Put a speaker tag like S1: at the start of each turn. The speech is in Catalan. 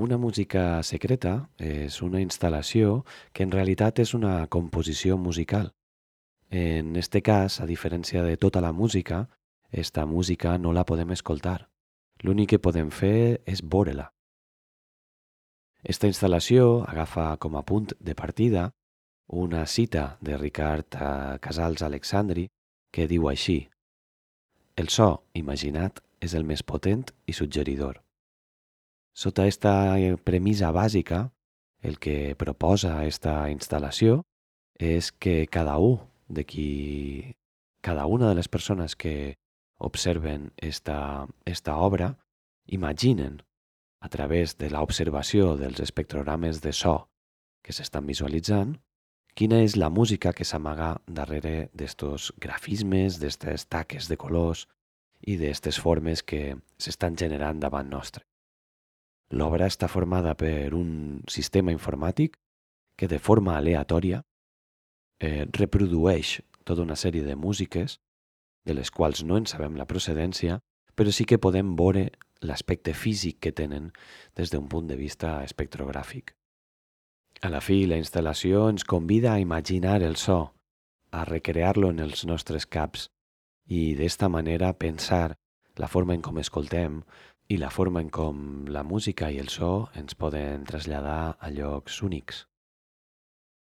S1: Una música secreta és una instal·lació que en realitat és una composició musical. En este cas, a diferència de tota la música, esta música no la podem escoltar. L'únic que podem fer és veure-la. Esta instal·lació agafa com a punt de partida una cita de Ricard Casals Alexandri que diu així El so imaginat és el més potent i suggeridor. Sota esta eh, premissa bàsica, el que proposa esta instal·lació és que cada un de qui, cada una de les persones que observen esta, esta obra imaginen a través de l'observació dels espectrogrames de so que s'estan visualitzant quina és la música que s'amaga darrere d'estos grafismes, d'estes taques de colors i d'estes formes que s'estan generant davant nostre. L'obra està formada per un sistema informàtic que de forma aleatòria eh, reprodueix tota una sèrie de músiques de les quals no en sabem la procedència, però sí que podem veure l'aspecte físic que tenen des d'un punt de vista espectrogràfic. A la fi, la instal·lació ens convida a imaginar el so, a recrear-lo en els nostres caps i d'esta manera pensar la forma en com escoltem, i la forma en com la música i el so ens poden traslladar a llocs únics.